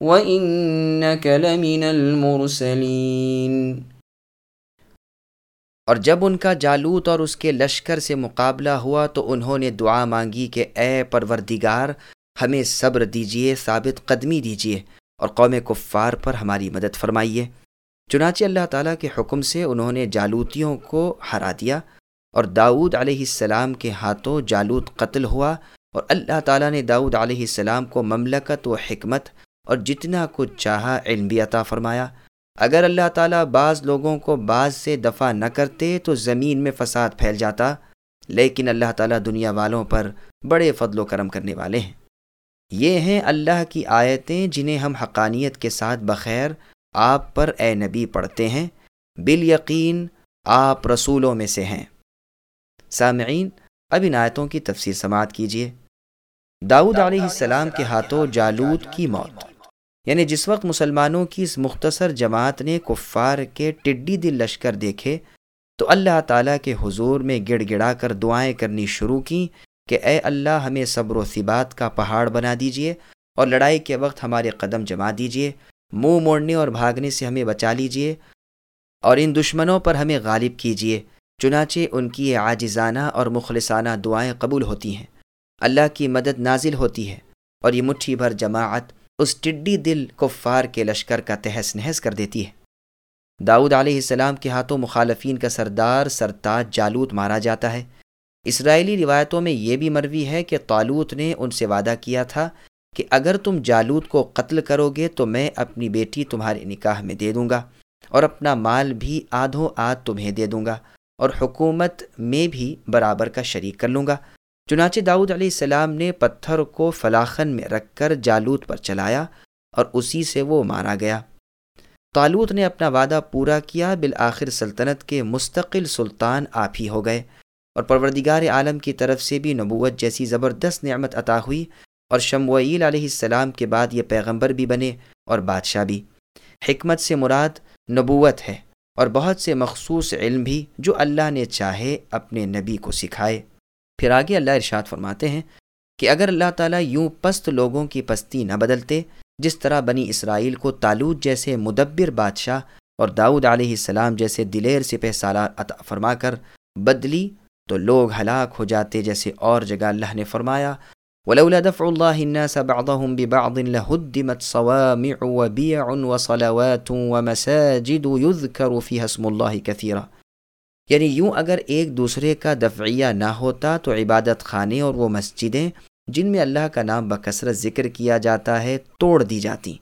وَإِنَّكَ لَمِنَ الْمُرْسَلِينَ۔ اور جب ان کا جالوت اور اس کے لشکر سے مقابلہ ہوا تو انہوں نے دعا مانگی کہ اے پروردگار، ہمیں صبر دیجیے، ثابت قدمی دیجیے اور قوم کفار پر ہماری مدد فرمائیے۔ چنانچہ اللہ تعالیٰ کے حکم سے انہوں نے جالوتیوں کو ہرا دیا اور داود علیہ السلام کے ہاتھوں جالوت قتل ہوا اور اللہ تعالیٰ نے داود علیہ السلام کو مملکت و حکمت اور جتنا کچھ چاہا علم بھی عطا فرمایا۔ اگر اللہ تعالیٰ بعض لوگوں کو بعض سے دفع نہ کرتے تو زمین میں فساد پھیل جاتا۔ لیکن اللہ تعالیٰ دنیا والوں پر بڑے فضل و کرم کرنے والے ہیں۔ یہ ہیں اللہ کی آیتیں جنہیں ہم حقانیت کے ساتھ بخیر آپ پر اے نبی پڑھتے ہیں۔ بال یقین آپ رسولوں میں سے ہیں۔ سامعین، اب ان آیتوں کی تفسیر سماعت کیجیے۔ داؤد علیہ السلام کے ہاتھوں جالود کی موت۔ یعنی جس وقت مسلمانوں کی اس مختصر جماعت نے کفار کے ٹڈی دل لشکر دیکھے، تو اللہ تعالیٰ کے حضور میں گڑ گڑا کر دعائیں کرنی شروع کی کہ اے اللہ ہمیں صبر و ثبات کا پہاڑ بنا دیجیے اور لڑائی کے وقت ہمارے قدم جما دیجیے، منہ موڑنے اور بھاگنے سے ہمیں بچا لیجیے اور ان دشمنوں پر ہمیں غالب کیجیے، چنانچہ ان کی عاجزانہ اور مخلصانہ دعائیں قبول ہوتی ہیں۔ اللہ کی مدد نازل ہوتی ہے اور یہ مٹھی بھر جماعت اس ٹڈی دل کفار کے لشکر کا تہس نہس کر دیتی ہے۔ داؤد علیہ السلام کے ہاتھوں مخالفین کا سردار سرتاج جالوت مارا جاتا ہے۔ اسرائیلی روایتوں میں یہ بھی مروی ہے کہ طالوت نے ان سے وعدہ کیا تھا کہ اگر تم جالوت کو قتل کرو گے تو میں اپنی بیٹی تمہارے نکاح میں دے دوں گا اور اپنا مال بھی آدھوں آدھ تمہیں دے دوں گا اور حکومت میں بھی برابر کا شریک کر لوں گا۔ چنانچہ داؤد علیہ السلام نے پتھر کو فلاخن میں رکھ کر جالوت پر چلایا اور اسی سے وہ مارا گیا۔ طالوت نے اپنا وعدہ پورا کیا، بالآخر سلطنت کے مستقل سلطان آپ ہی ہو گئے اور پروردگار عالم کی طرف سے بھی نبوت جیسی زبردست نعمت عطا ہوئی اور شموئیل علیہ السلام کے بعد یہ پیغمبر بھی بنے اور بادشاہ بھی۔ حکمت سے مراد نبوت ہے اور بہت سے مخصوص علم بھی جو اللہ نے چاہے اپنے نبی کو سکھائے۔ پھر آگے اللہ ارشاد فرماتے ہیں کہ اگر اللہ تعالیٰ یوں پست لوگوں کی پستی نہ بدلتے، جس طرح بنی اسرائیل کو تالود جیسے مدبر بادشاہ اور داؤد علیہ السلام جیسے دلیر سپہ سالار عطا فرما کر بدلی، تو لوگ ہلاک ہو جاتے جیسے اور جگہ اللہ نے فرمایا، ولولا دفع الله الناس بعضهم ببعض لهدمت صوامع وبيع وصلوات ومساجد يذكر فيها اسم الله كثيرا۔ یعنی یوں اگر ایک دوسرے کا دفعیہ نہ ہوتا تو عبادت خانے اور وہ مسجدیں جن میں اللہ کا نام بکثرت ذکر کیا جاتا ہے توڑ دی جاتی۔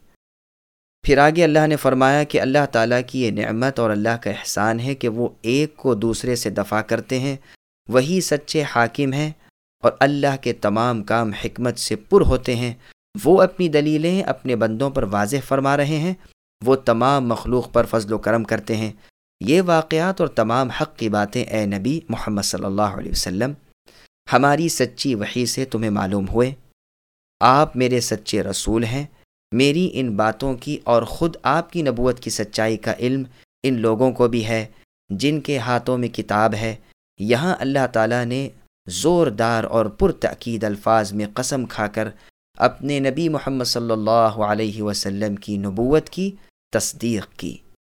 پھر آگے اللہ نے فرمایا کہ اللہ تعالیٰ کی یہ نعمت اور اللہ کا احسان ہے کہ وہ ایک کو دوسرے سے دفاع کرتے ہیں، وہی سچے حاکم ہیں اور اللہ کے تمام کام حکمت سے پر ہوتے ہیں۔ وہ اپنی دلیلیں اپنے بندوں پر واضح فرما رہے ہیں، وہ تمام مخلوق پر فضل و کرم کرتے ہیں۔ یہ واقعات اور تمام حق کی باتیں اے نبی محمد صلی اللہ علیہ وسلم، ہماری سچی وحی سے تمہیں معلوم ہوئے۔ آپ میرے سچے رسول ہیں، میری ان باتوں کی اور خود آپ کی نبوت کی سچائی کا علم ان لوگوں کو بھی ہے، جن کے ہاتھوں میں کتاب ہے۔ یہاں اللہ تعالیٰ نے زوردار اور پرتعقید الفاظ میں قسم کھا کر اپنے نبی محمد صلی اللہ علیہ وسلم کی نبوت کی تصدیق کی۔